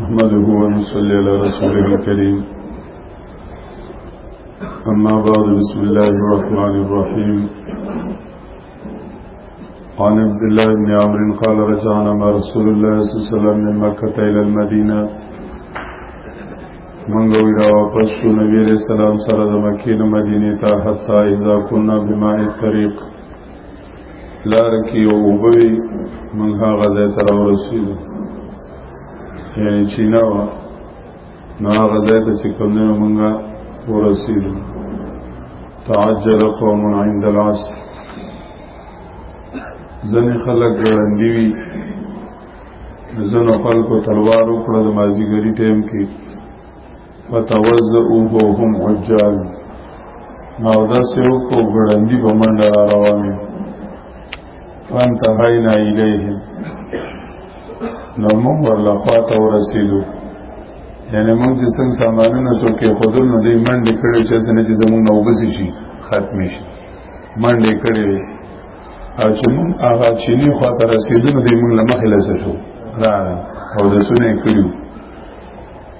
نحمده ونصلي على رسوله الكريم أما بعد بسم الله الرحمن الرحيم عن عبد الله بن عمر قال رجعنا ما رسول الله صلى الله عليه وسلم من مكة إلى المدينة من قوي روا قصر نبي عليه السلام سرد مكين مدينة حتى إذا كنا بماء الطريق لار کې او وبوي موږ هغه ځای ته راورسېدو یعنی چینه وه نو هغه ځای ته چې کوم نه موږ ورسېدو تعجل قوم عند العصر ځنې خلک ګړندي وي ځنو خلکو تلوار وکړه د مازیګري ټیم کې فتوزعو هم عجال ما دا سیو کو ګړندی په منډه را روان فانتهینا الیه نو موږ ورلا خواته ورسیدو یعنی موږ چې څنګه سامانونه سو کې خودل نو دې منډه کړې چې څنګه چې زموږ نو وبسي شي ختم شي منډه کړې او چې موږ هغه چې نه خواته رسیدو نو دې موږ لمخې لسه شو را او د سونه کړیو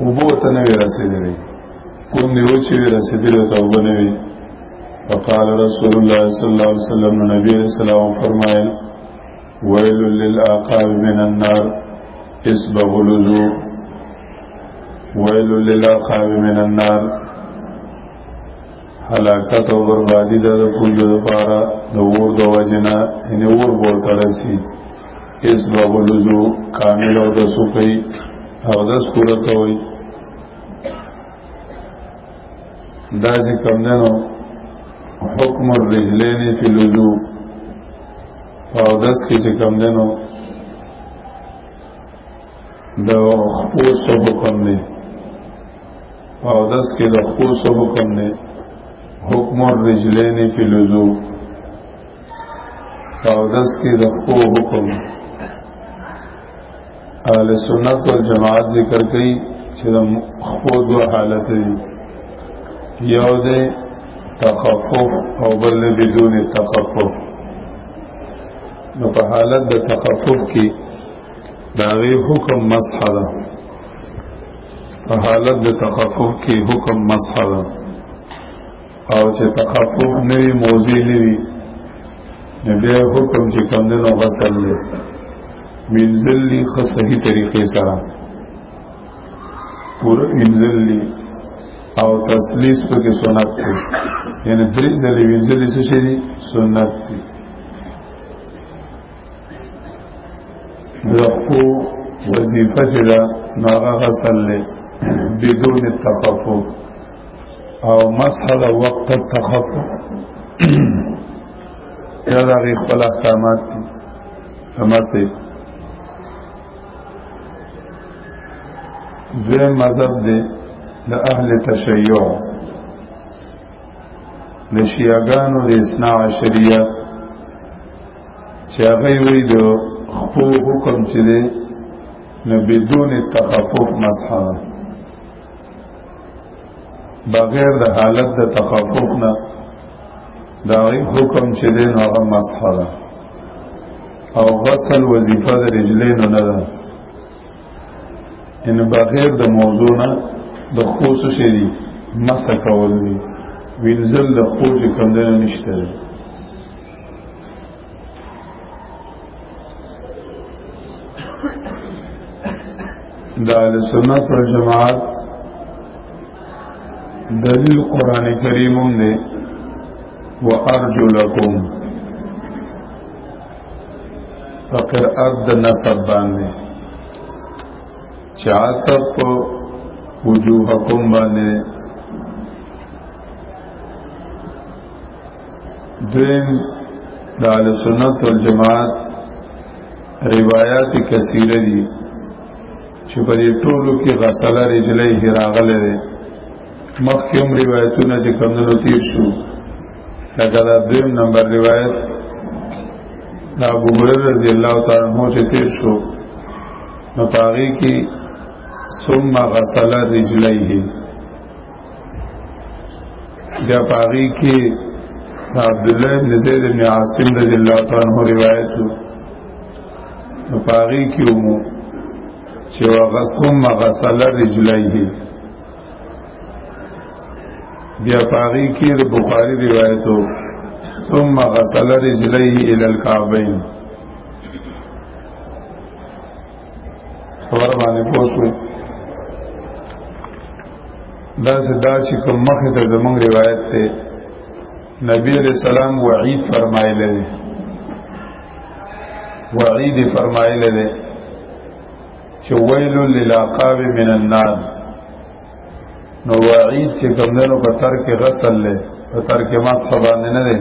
وبو ته نه رسیدلی کوم دی و چې رسیدلی ته وبو نه وی فقال رسول الله صلی الله علیه وسلم نبی علیہ السلام فرمایل ویل للعقاب من النار اسبغ الوضوء ویل للعقاب من النار حلاکت او بربادی د پوجو لپاره د اور د وجنه ان اور بول تړسی اس بغلزو کامل او دسو کئی او دس پورا کوئی دا چې کم دنو حکم الرجلین فی لزو او دس کې چې کم دنو د خپو سو حکم دی او دس کې د خپو سو حکم دی حکم الرجلین فی لزو پاودس کې د خو حکم اهل سنت والجماعت ذکر کوي چې د خو دو حالت دی یو دی تخفف او بل بدون تخفف نو په حالت د تخفف کې داغي حکم مسح ده په حالت د تخفف کې حکم مسح ده او چې تخفف نه وي موزي نه وي نو بیا حکم چې کم دی نو غسل دی منزل لی خو صحیح طریقې سره پوره منزل لی او تسلیس په کې سنت دی یعنی درې ځلې منزل څه شي دي سنت دي زخو وظیفه چې دا ناغه غسل له بدون تخفف او مسله وقت التخفف یا دا غي خپل احکامات دي همسه دویم مذهب دی د اهل تشیع د شیعاګانو د اسنا عشریه چې هغه وی د خپل حکم چې دی نو بدون تخفف مسحه بغیر د حالت د تخفف نه دا غي حکم چې دین هغه مسخره او غسل وظیفه د رجلین نه ده ان بغیر د موضوع نه د خوص شي دي مسه کول دي وینزل د خوج کم نه نشته دا لسنت و جماعت دلیل قرآن کریم نے و ارجو لکم فقر ارد نصب باندے چاہتب وجوہکم باندے دویم د اهل سنت والجماعت روایت کثیره دي چې په دې ټولو کې غسل رجلې هراغله ده مخکې هم روایتونه چې کمنو تیر شو لکه دا دویم نمبر روایت دا ابو هريره رضی الله تعالی عنہ چې تیر شو نو پاغي کې ثم غسل رجليه بیا پاغي کې عبد الله بن زید بن عاصم رضی الله تعالی عنہ روایت نو پاغي کې ومو چې وغسم غسل رجليه بیا پاغي کې د بخاری روایت وو ثم غسل رجليه الى الكعبين خبر باندې پوښوي دا چې دا چې کوم مخه ته زمونږ روایت ته نبی علیہ السلام وعید فرمایلی دی وعید فرمایلی دی چې ویل للعقاب من النار نو وعید چې کوم دنو په تر کې غسل لې په تر کې ماس باندې نه دی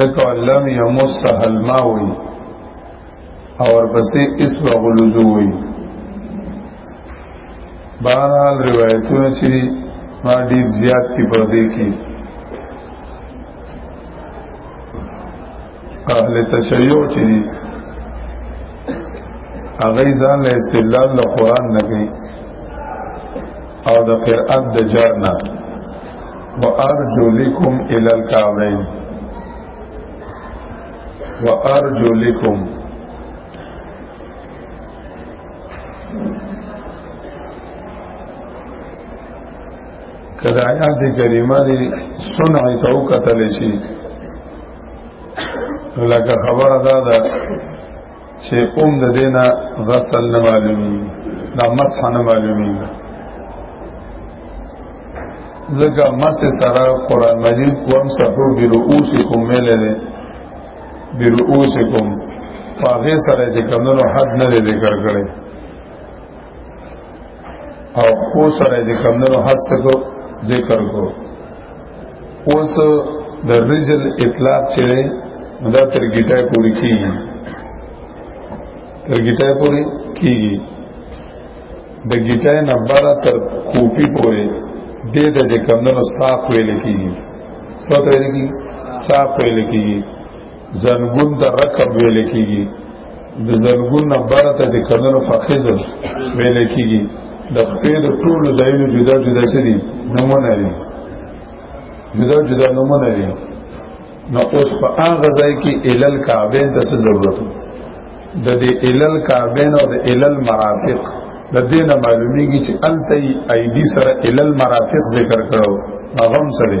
ذکر لم یمسها الماء او ورپسې اسم غلوزو وي بهرحال روایتونه چې ما ډیر زیات کی پر دې کې اهل تشیع چې دي هغه ځان له استدلال له قران نه کوي او د قران د جر نه وارجو لكم الى الكعبين وارجلکم کدا آیات کریمه دی صنع تو قتل شي لکه خبره ده چې کوم د دینه غسل نه معلومي دا مسح نه معلومي ځکه مسح سره قران مجید کوم سحو برؤوسکم ملره برؤوسکم فاغه سره چې کمنو حد نه ذکر کړي او خو سره چې کمنو حد څخه ذکر کو اوس د رجل اطلاق چې دا تر ګټه پوری کیږي تر ګټه پوری کیږي د ګټه نه بار تر کوپی پوری د دې چې کمندونو صاف ویل کیږي سوته ویل کیږي صاف ویل کیږي زنګون ته رکب ویل کیږي د زنګون نه برته چې کمنو فخذل ویل کیږي د خپې د ټولو ځایونو جدا جدا څه دي نمونه دي جدا جدا نمونه دي نو اوس په هغه ځای کې الل کعبین ته څه ضرورت د دې الل کعبین او د الل مرافق د دې نه معلومیږي چې انتي ایدی سره الل مرافق ذکر کړو هغه هم سره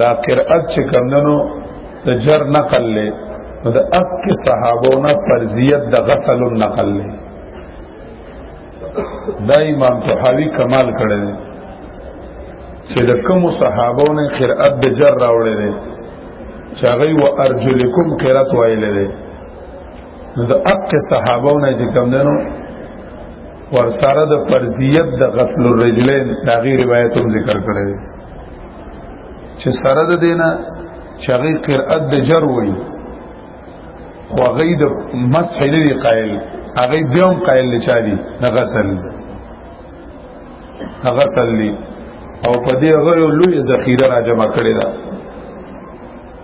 دا قرأت چې کمندنو د جر نقل له نو د اک صحابو نه فرضیت د غسل نقل له دا امام طحاوی کمال کړی دی چې د کوم صحابو نه قرأت د جر راوړی دی چې هغه و ارجلکم قرأت وایل دی نو د اک صحابو نه چې کمندنو ورسره د فرضیت د غسل الرجلین دا غیر روایتوم ذکر کړی دی چې سره د دینه چغی قرأت د جر وای خو غید مسح لري قائل هغه دیوم قائل لچاري نغسل نغسل لی او په دې هغه لوی ذخیره را جمع کړی دا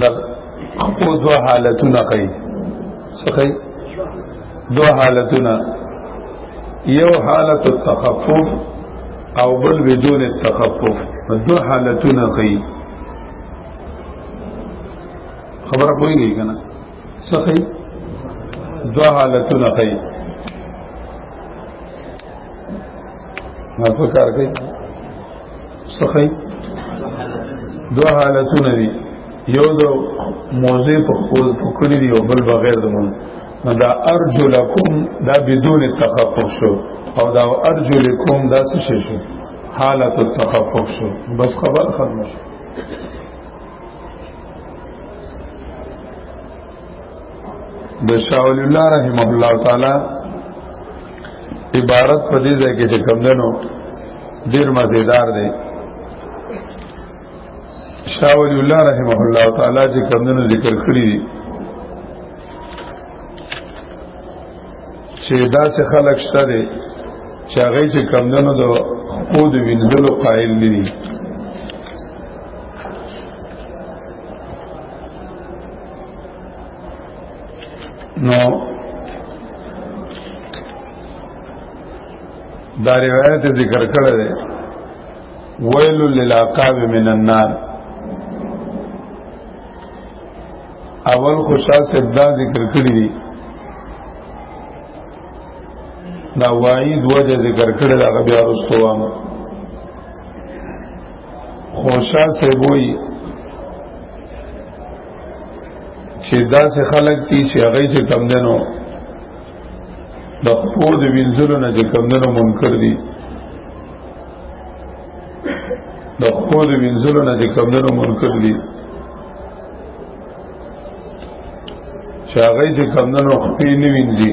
د خپو دوه حالتونه کوي سخی دوه حالتونه یو حالت التخفف او بل بدون التخفف دوه حالتونه کوي خبره کوي کنه سخی دوه حالتونه کوي ناسو کار کوي سخی دو حالتونه دي یو د موزه په خپل پکړی دی او بل بغیر د مون نو دا ارجو لکم دا بدون تخفف شو او دا ارجو لکم دا څه شي شو حالت التخفف شو بس خبر ختم شو د شاول الله رحم الله تعالی عبارت په دې ځای کې چې کوم دنو ډیر مزیدار دی شاه ولی الله رحمه الله تعالی چې کمندونو ذکر کړی دي چې دا څه خلق شته دي چې هغه چې کمندونو د خود وینځلو قائل دي نو دا روایت ذکر کړه ده ویل للعقاب من النار اول خوشا سبدا ذکر کړی دی دا وعید وجه ذکر کړی دا بیا رستوام خوشا سے وای چې دا سه خلک دي چې هغه چې کم دنو د خپو د وینځلو نه چې کم دنو منکر دي د خپو د وینځلو نه چې کم دنو منکر دي چې هغه چې کم دنو خپې نه وینځي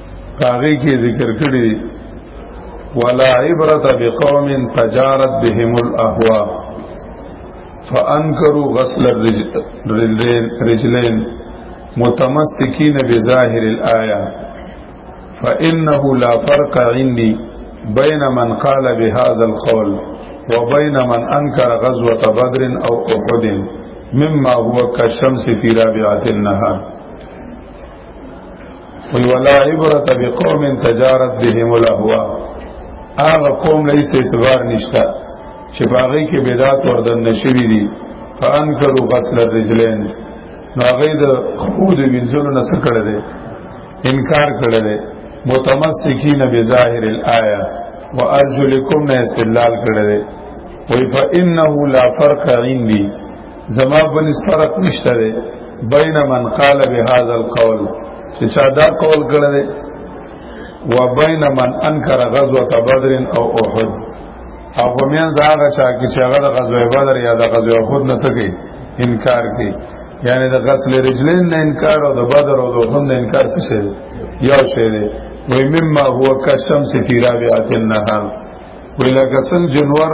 هغه کې ذکر کړی ولا عبرت بقوم تجارت بهم الاهوا فانكروا غسل الرجلين متمسكين بظاهر الايه فانه لا فرق عندي بین من قال بهذا القول وبين من انكر غزوه بدر او احد مما هو كالشمس في رابعه النهار وی ولا عبرت بقوم تجارت بهم الاهواء هغه قوم لې څه اعتبار نشتا چې باغې کې بدعت وردن نشوي دي فانکروا غسل الرجلين نو هغه د خود وینځلو نه سره کړل انکار کړل متمسکین بظاهر الايه وارجلکم نه استدلال کړل وی فانه لا فرق عندي زما بنس فرق نشته دی بین من قال بهذا القول چې چا دا قول کړی دی و بین من انکر غزوه بدر او احد او په میان دا هغه چا کې چې هغه د غزوه بدر یا د غزوه احد نه سکی انکار کوي یعنی د غسل رجلین نه انکار او د بدر او د احد نه انکار څه شي یو شی دی وای مما هو کشمس فی رابعه النهار ولکه سن جنور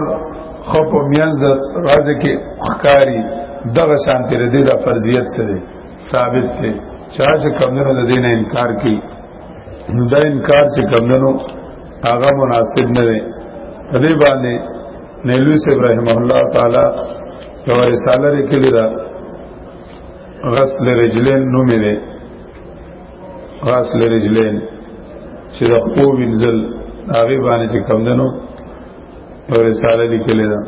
خو په میانز راز کې خکاری دغه شان تیر دې د فرضیت سره ثابت دی چا چې کمندونو د دین انکار کوي نو دا انکار چې کمندونو هغه مناسب نه دی په دې باندې نیلوی صاحب رحم الله تعالی یو رساله لیکلی دا غسل رجلین نومې ده غاس لرجلین چې د خپل وینځل هغه باندې چې کم دنو یو رساله لیکلې ده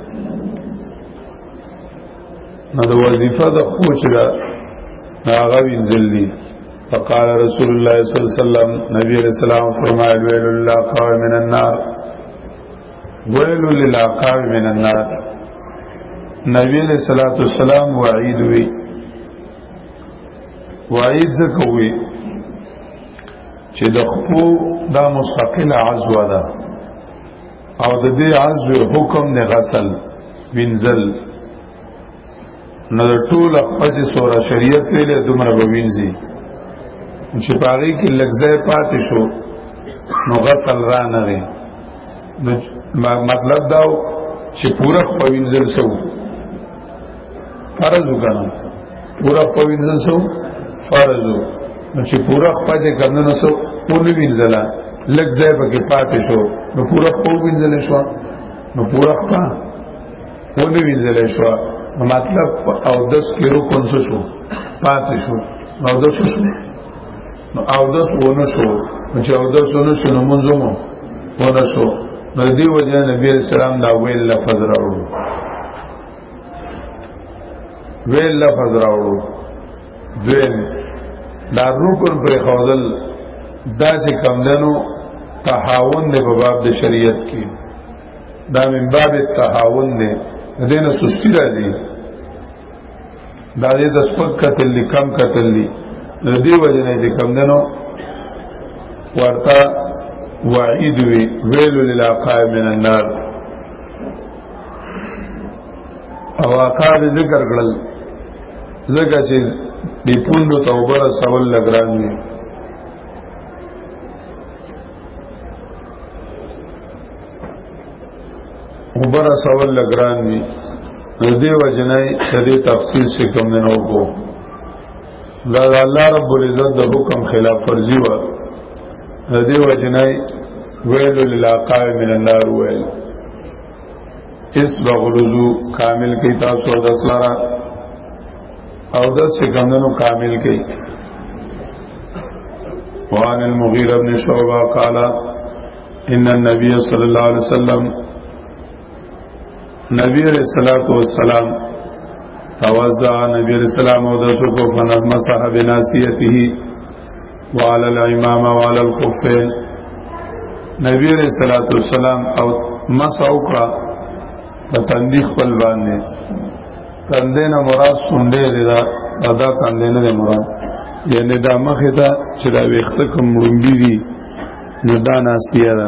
نو د وظیفه د خپل چې دا هغه وینځل دي فقال رسول الله صلی الله علیه وسلم نبی علیہ السلام فرمایل ویل الله قام من النار ویل للعقاب من النار نبی علیہ الصلوۃ والسلام وعید وی وای ځکه وی چې د خپو دا مستقل عزو ده او د دې عزو حکم نه غسل وینزل نو ټول خپل سوره شریعت ویلې دومره به وینځي چې پاره کې لګځه پاتې شو نو غسل را نه غي نو مطلب دا چې پورا په وینځل سو فرض وکړم پورا پوینځل سو فرض نو چې پورا خپل دې کمنه نو سو پورا وینځلا لږ ځای پکې پاتې شو نو پورا خو وینځل شو نو پورا خپل پورا وینځل شو نو مطلب او دس کې رو کون شو پاتې شو او دس شو نو او دس ونه شو نو چې او دس ونه شو نو مونږ مو ونه شو نو دی وجه نبی اسلام دا ویل لفظ راوړو ویل لفظ راوړو دویم دا رکن پر خوذل دا چې کم دنو تحاون دی په باب د شریعت کې دا من باب التحاون دی دینه سستی راځي دا دې د سپک قتل لیکم قتل لی دې وجه نه چې کم دنو ورته وعید وی ویل للعقاب من النار او واقع دې ذکر کړل ځکه چې دې پوندو توبه رسول لګران دي وبر رسول لګران دي دې وجنای دې تفصیل څخه کوم نه وکړو دا د الله رب العزت د حکم خلاف ورزي و د دې وجنای ویل للاقاء من النار ویل اس بغلوزو کامل کی تاسو د اسلارا او د سکمنو کامل کی وان المغیره بن شعبہ قال ان النبي صلی الله علیه وسلم نبی علیہ الصلوۃ والسلام توزع نبی علیہ السلام او د سوق فنظم صاحب ناسیته وعلى الامام وعلى الخفين نبی علیہ الصلوۃ والسلام او مسعو کا تندی خپل باندې تندې نه مراد سونډې دا ادا تندې نه مراد یعنی دا مخه ته چې دا وخت کوم لومبي دي نه دا ناسیه ده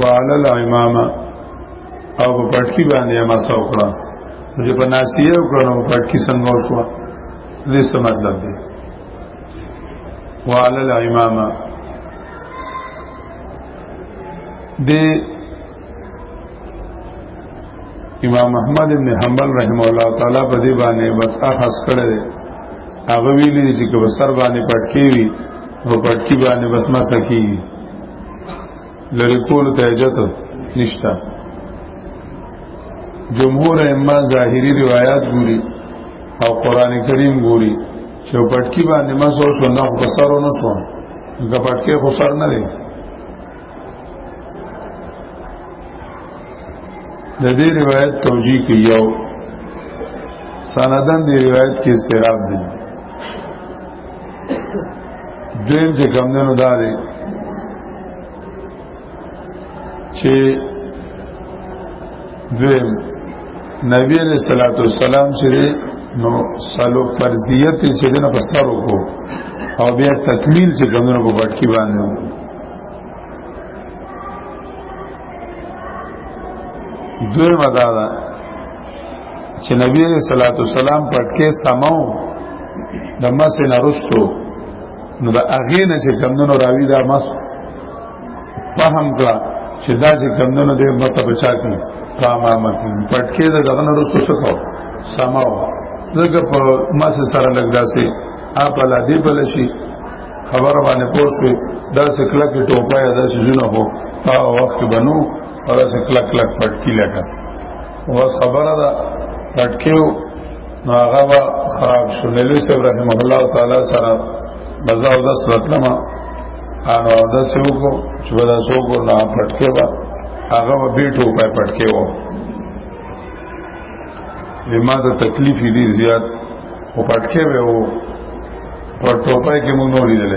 وعلى الامامه او په پټکی باندې ما سو کړه چې په ناسیه وکړو پټکی څنګه وشو دې څه مطلب دی وعلى الامامه د امام احمد ابن حنبل رحم الله تعالی په دې باندې بس اخص کړی هغه ویلي چې په سر باندې پټکی وي او پټکی باندې بس ما سکی لری کول ته اجازه نشته جمهور ائمه ظاهری روایت ګوري او قران کریم ګوري چې پټکی باندې ما سو شو نه په سرو نه شو دا پټکی خو سر نه دی د دې روایت توجیه کوي یو سندن دی روایت کې استراب دی دویم چې کم دنو دا دی چې دویم نبی علیہ الصلوۃ والسلام چې نو سلو فرضیت چې دنه په سر وکړو او بیا تکمیل چې کم دنو په پټ کې باندې دویم ادا ده چې نبی علیہ الصلوۃ والسلام پټکې سمو د مس نه رستو نو د اغه نه چې کمندونو راوی دا مس فهم کړه چې دا چې کمندونو دې مس بچا کی قامامت پټکې د دغه نه رستو شکو سمو دغه په مس سره لګداسي اپ لا دی بل شي خبر باندې پوښوي دا چې کله کې ټوپه یا دا چې جنو هو هغه وخت بنو او دا چې کله کله پټکی لګا وس خبره ده اٹکیو نو هغه به خراب شو نلوی صاحب رحمه الله تعالی سره بزاو د سرتلما انو د سیو کو چې بدا سو کو نه پټکه وا هغه به بیٹو په پټکه و لما ته تکلیف دي زیات او پټکه به و په ټوپای کې مونږ نور لیدل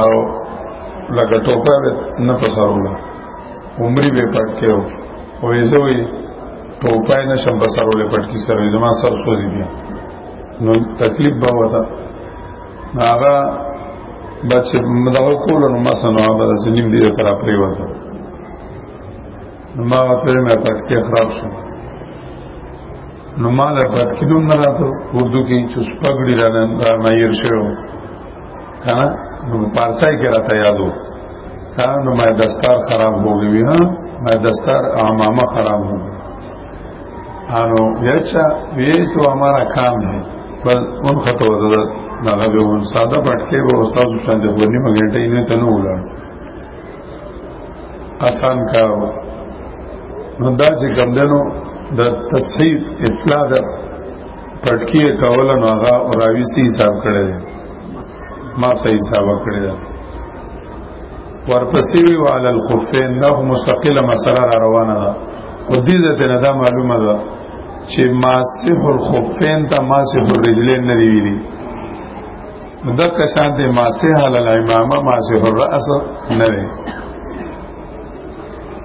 او لکه ټوپای نه پساروله عمرې به پټکه و وې زه وې ټوپای نشم په سر ولې پټ کی سره زما سر سوځي بیا نو تکلیف به وتا هغه بچ مدغه کول نو ما سنوا به زنیم دې پر پرې وتا نو ما ته مې پټ کې خراب شو نو ما له پټ کې دوم نه راته اردو کې چې سپګړی را نه مایر شوی ها نو پارسای کې راته یادو ها نو ما دستار خراب هو گئی ها ما دستار امامه خراب هو انو یچا وی تو ہمارا کام ہے پر ان خطو ده دغه به ون ساده پټکي به استاد شان د ورنی مګنټه یې نه تنو ولاړ آسان کار نو دا چې کم دنو د تصحیح اصلاح پټکی کوله نو هغه راوی سي حساب کړی دی ما سي حساب کړی دی ورپسې وی وعلى الخفين نو مستقله مسله را روانه ده خو دې ته نه دا معلومه ده چې ماسح الخفين ته ماسح الرجلين نه دی ویلي دک شان دې ماسح على الامامه ماسح الراس نه دی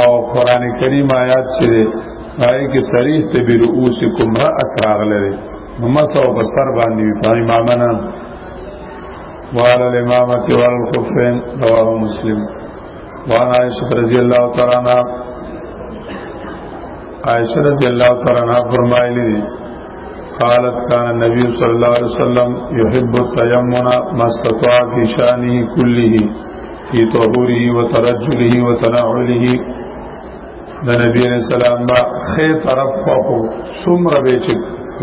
او قران کریم آیات چې پای کې صریح ته به رؤسکم را اسراغ لري نو مسو په سر باندې په امامنا وعلى الامامه وعلى الخفين رواه مسلم وعن عائشه رضی الله تعالی عنها عائشه رضی الله تعالی عنها فرمایلی قالت كان النبي صلى الله عليه وسلم يحب التيمم ما استطاع في شانه كله في طهوره وترجله وتنعله د نبی علیہ السلام با خې طرف خو سمره به چې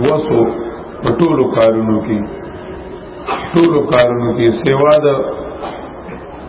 وسو په ټولو کارونو کې ټولو کارونو کې سیوا د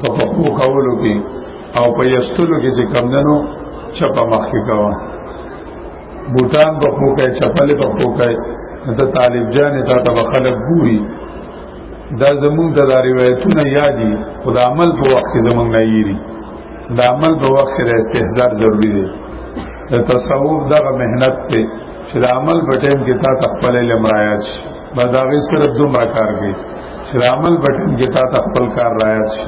په پخو کولو کې او په یستلو کې چې کم دنو چپا مخ کې کوا بوتان په خو کې چپل په خو کې دا طالب جان ته تب خلق ګوري دا زمون د روایتونه یادي خدا عمل په وخت کې زمون نه یری دا عمل په وخت کې استهزار ضروری دی د تصوف دغه مهنت ته چې د عمل په ټیم کې تا تخپل لمرایات شي ما دا غي صرف دومره کار کوي چې عمل بټن کې تا خپل کار رايات شي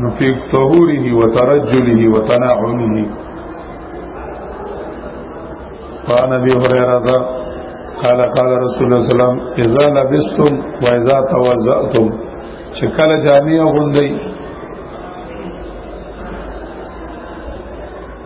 نو په طهوره او ترجله او تنعمه قال ابي هريره قال قال رسول الله صلى الله عليه وسلم اذا لبستم واذا توضأتم شکل جامع غوندئ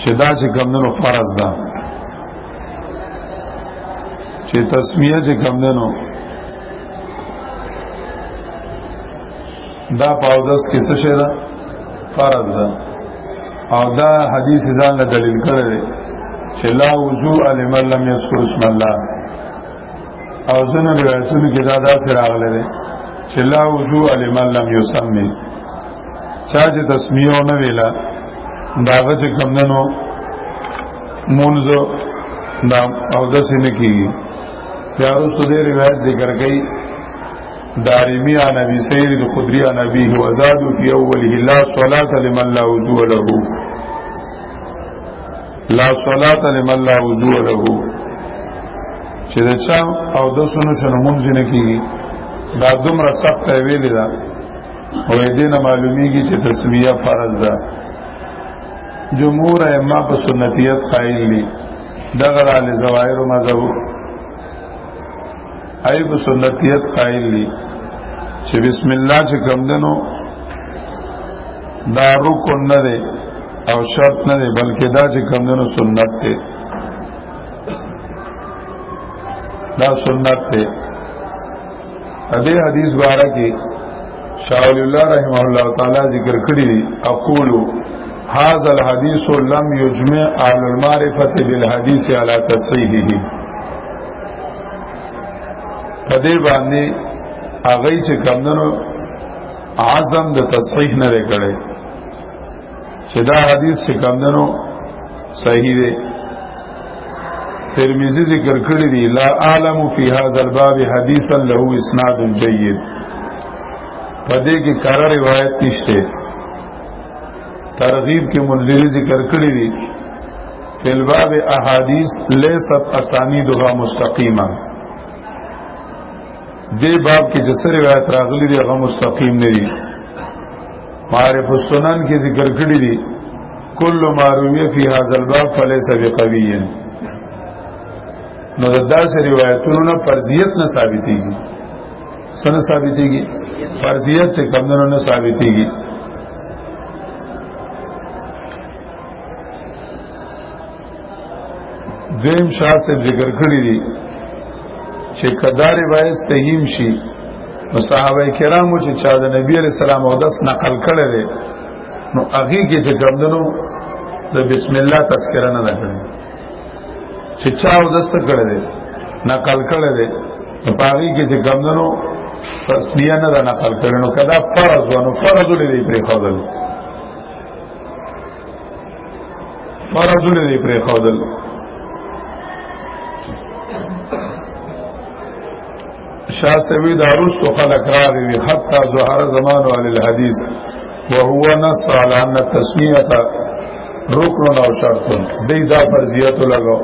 چې دا چې کمندونو فرض ده چې تسمیه چې کمندونو دا پاودس کې څه شي ده فرض ده او دا حدیث ځان له دلیل کړی دی چې لا وضو لمن لم یذکر اسم الله او ځنه روایتونو کې دا داسې راغلی دی چې لا وضو لمن لم یسمي چا چې تسمیه نه ویلا داغه چې کمندنو مونږ دا او د سینې کیږي یارو سودې روایت ذکر کړي دارمی عن ابي سعيد الخدري عن ابيه وزاد في اوله لا صلاه لمن لا وضوء له لا صلاه لمن لا وضوء له چې دا چا او د سونو شنو مونږ نه کیږي دا دومره سخت ویل ده او دې نه معلومیږي چې تسمیه فرض ده جمهور ائمه په سنتیت قائل دي دغه ال زوایر مذهب ای په سنتیت قائل دي چې بسم الله چې کوم دنو دا رکن نه دی او شرط نه دی بلکې دا چې کوم دنو سنت دی دا سنت دی دې حدیث باره کې شاول الله رحمه الله تعالی ذکر کړی دی اقول هذا الحديث لم يجمع اهل المعرفه بالحديث على تصحيحه په دې باندې هغه چې کمندونو عزم د تصحیح نه لري چې دا حدیث چې کمندنو صحیح دی ترمذی ذکر کړی دی لا عالم فی هذا الباب حدیثا له اسناد جید پدې کې کار روایت نشته ترغیب کې منذری ذکر کړی دی فی الباب احادیث لیست اسانیدها مستقیما دې باب کې جسر روایت راغلی دی هغه مستقیم نه دی معارف السنن کې ذکر کړی دی کل ما روی فی هذا الباب فلیس بقوی نو دا داسې روایتونو نه فرضیت نه ثابتېږي سن ثابتېږي فرضیت چې کمندونو نه ثابتېږي دویم شاه صاحب ذکر کړی دی چې کدا روایت صحیح شي نو صحابه کرامو چې چا د نبی علیہ السلام او داس نقل کړي دي نو هغه کې چې کمندونو د بسم الله تذکرہ نه کړي چې چا او داس کړي دي نقل کړي دي په هغه کې چې کمندونو تسبیح نه نقل کړي نو کدا فرض ونه فرض لري پرې خدل مرضونه دی پرې خودل شاه سوي دا رستو خلق راغي وي حتا ظهر زمان علی الحديث وهو نص على ان التسميه ركن او شرط دی دا فرضیت لګو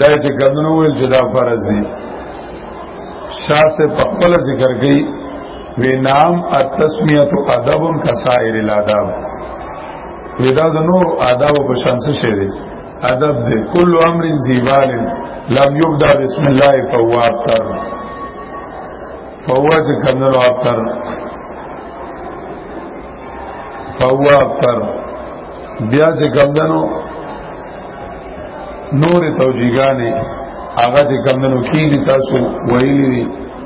دا چې کمنو ویل چې دا فرض دي شاه سه په خپل ذکر کوي وی نام التسمیت ادب کسائر الاداب وی دا د نور آداب په شان څه شی دی ادب دی کل امر زیبال لم یبدا بسم الله فهو ابتر فهو چې کمنو ابتر فهو ابتر بیا چې کمنو نور توجیهګانې هغه چې کمنو کیږي تاسو ویلي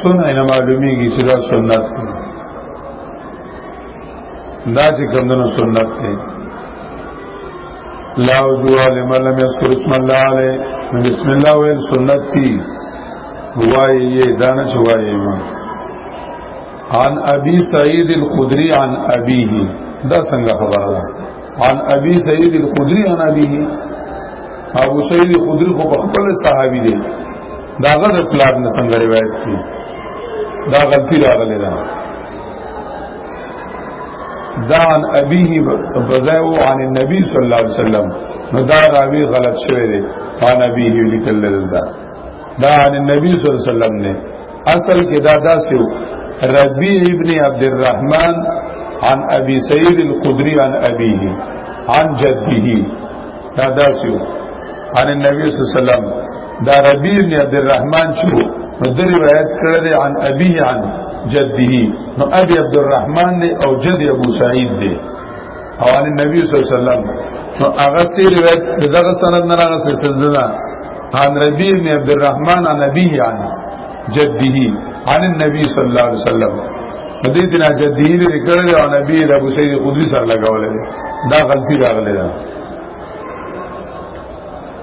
سنت نه معلومیږي چې دا سنت دی دا چې کومه سنت دی لا وجوه لمن لم يذكر اسم الله عليه بسم الله ویل سنت دی وایي دانه چې وایي ما عن ابي سعيد الخدري عن ابيه دا څنګه خبره ده عن ابي سعيد الخدري عن ابيه ابو سعيد الخدري خو خپل صحابي دی داغه د پلان نه څنګه روایت کی دا غلطی راغلی ده دا عن ابيه بزاو عن النبي صلى الله عليه وسلم نو دا راوی غلط شوی دی عن ابيه لیکل دلته دا عن النبي صلی الله علیه وسلم نه اصل کې دا داسې ربيع ابن عبد الرحمن عن ابي سعيد الخدري عن ابيه عن جده دا داسې عن النبي صلی الله علیه وسلم دا ربيع ابن عبد الرحمن چې نو د روایت کړل عن ابيه عن جده نو ابي عبد الرحمن دی او جد ابو سعيد دی او ان نبی صلی الله علیه وسلم نو هغه سی روایت دغه سند نه هغه سلسله ده عن ربی بن عبد الرحمن عن ابيه عن جده عن النبي صلی الله علیه وسلم دې دنا جده دې ذکر او نبی د ابو سعید خدری سره لگاولې دا غلطی راغله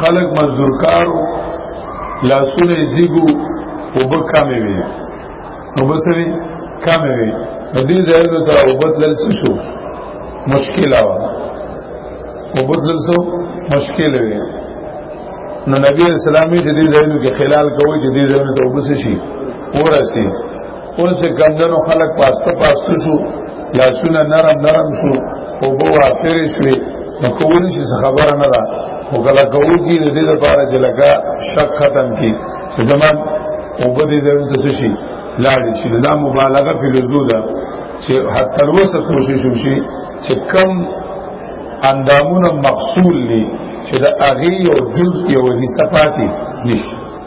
خلق مزدور کارو لاسونه زیګو او به کمې وي نو بس وي کمې وي نو دې ځای ته او بدلل شو مشکل و او بدلل شو مشکل وي نو نبی اسلامي دې ځایونو کې خلال کوي چې دې ځایونو ته وبس شي ورسي اوس کمدنو خلک پاسته پاسته شو لاسونه نرم نرم شو او بو وافر شوي نو کولی شي خبره نه ده او کله کوو کې د دې لپاره چې لکه شک ختم کی چې زمان او په دې ځای ته شي لاړ شي دا مبالغه په لزو ده چې حتی الوسه کوشش وشي چې کم اندامونه مقصول دي چې د اغي او جزء او حصہ پاتې نشي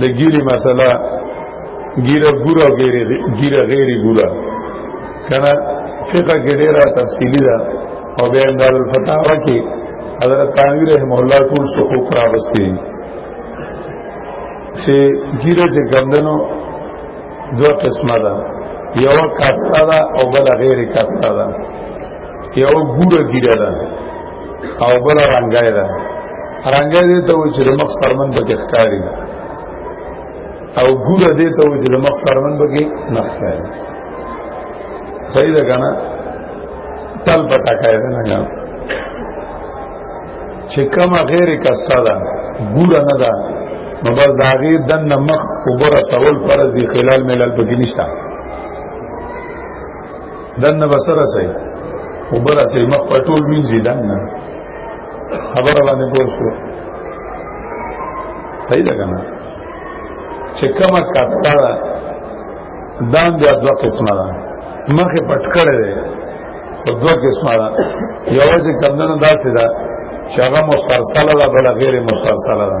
د ګيري مسله ګيره ګوره غيري ګيره غيري ګوره کنه فقہ کې ډیره تفصیلی ده او بیا اندال الفتاوا کې حضرت تانوی رحم الله ټول شکوک راوستي چې ګیره چې ګمدنو دوه قسمه ده یو کاټه ده او بل غیر کاټه ده یو ګوره ګیره ده او بل رنگای ده رنگای دې ته وي چې د مخ سرمن به ښکاری او ګوره دې ته وي چې د مخ سرمن به نه ښکاری صحیح ده کنه تل پتا کای ده نه چې کما غیر کستا ده ګوره نه ده نو بس دا غیر دن مخ وبره سوال فرض دی خلال ملل پکې نشته دنه بسره سي وبره سي مخ پټول وینځي دنه خبره باندې پوښتنه صحیح ده کنه چې کومه کټه دان بیا دوه قسمه ده مخه پټ کړی دی په دوه قسمه ده یو چې کمندونو داسې ده چې هغه مسترسله ده بل غیر مسترسله ده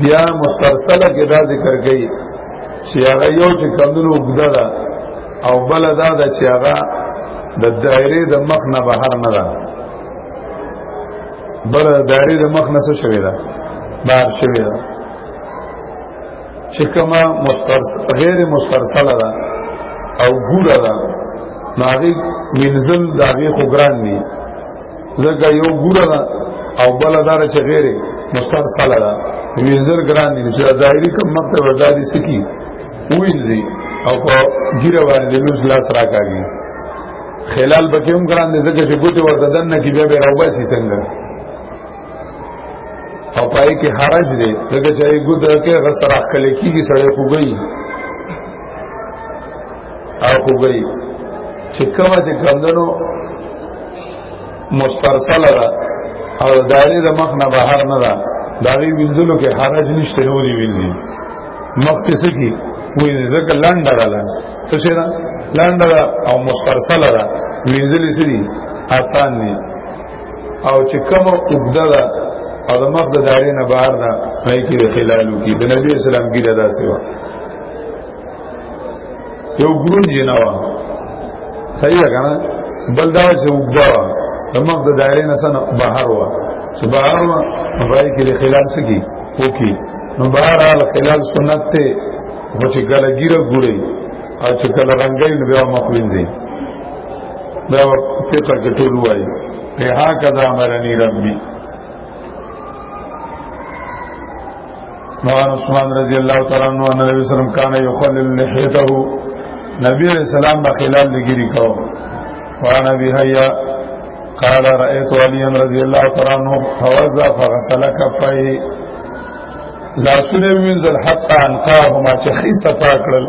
بیا مسترسله کې دا ذکر کړي چې هغه یو چې کمونو وګدا ده او بل دا ده چې هغه د دایره د مخ نه بهر نه ده بل دایره د مخ نه څه شوی ده بهر شوی ده چې کما مسترس غیر مسترسله ده او ګوره ده ناغي منزل داغي خو ګران دي زګه یو ګور ده او بل دار چې غیره مستر سالا ده وینځر ګران دي چې ظاهري کم مکتب ازادي سکی وینځي او په ګیره باندې لوز لاس راکاږي خلال بکې هم ګران دي زګه چې ګوتې ورته دنه کې بیا به راوباسي څنګه او پای کې حرج دی دغه چې ګوتې کې غسر اخلي کیږي سړی کوګي او خوګي چې کومه چې کمندنو مسترسل را او دایره د مخ نه بهر نه را دا وی وینځلو کې حرج نشته نو دی وینځي مخ ته سکی وی ځکه لنډه را لنډه څه شي را لنډه را او مسترسل را وینځلې سړي آسان دي او چې کومه وګدا را او د مخ د دایره نه بهر نه پای کې خلالو کې د نبی اسلام کې دا داسې و یو ګرون جنوا صحیح ده کنه بل دا چې وګدا وا دماغ د دایره نه سن بهر وا چې بهر وا پای کې د خلال سکی وکي نو بهر ال خلال سنت ته خو چې ګله ګیره ګوري او چې کله رنگي نو بیا مخ وینځي دا فقہ کې ټول وایي په هغه کذا مرني ربي نوان عثمان رضی اللہ تعالی عنہ ان نبی وسلم کان یخلل لحیته نبی علیہ السلام با خلال لګری کو وان ابي هيا قال رايت علي رضی اللہ تعالی عنہ فوزا فغسل كفيه لا سنوين ذل حتى انقاهما چخي صفا کړل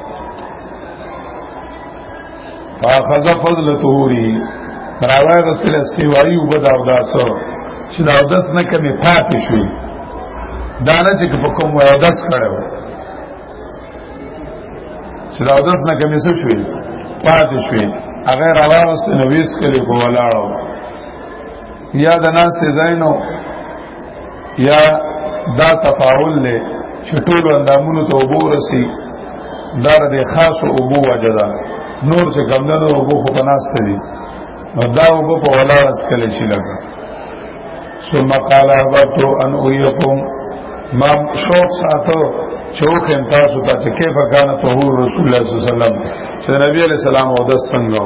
فاخذ فضل طهوره راوی غسل استوایی او بدا او داسو چې دا داس نه کمی پاتې شوی دا نه چې په کوم وای داس کړو چې دا داس نه کمی څه شوی پاتې شوی هغه راوی غسل نو ویس کړي کولاړو یا د ناس زینو یا دا تفاول له چټول اندامونو ته وګورسي دا د خاص او بو وجدا نور چې ګمندنو او بو په ناس ته دي نو دا او بو په ولا اس کله شي لګا ثم قال احببت ان ايكم ما شوق ساتو چوک هم تاسو ته چې کیف کان طهور رسول الله صلی الله علیه وسلم چې نبی علیہ السلام او دستنګو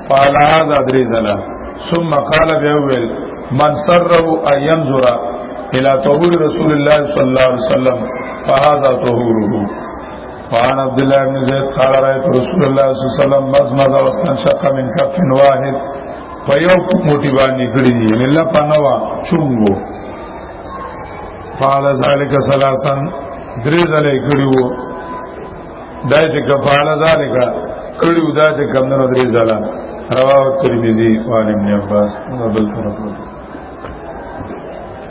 قال هذا درې ځله ثم قال بیا ویل من سره ان ينظر الى طهور رسول الله صلى الله عليه وسلم فهذا طهوره وعن عبد الله بن زيد قال رايت رسول الله صلى الله عليه وسلم مزمد واستنشق من كف واحد فيو موټي باندې کړی دی لله پنوا چونګو فعل ذلك ثلاثا درې ځله کړیو دا چې کفاله ذالک کړیو دا چې کمنو درې ځله رواه ترمذی وان ابن عباس بل طرف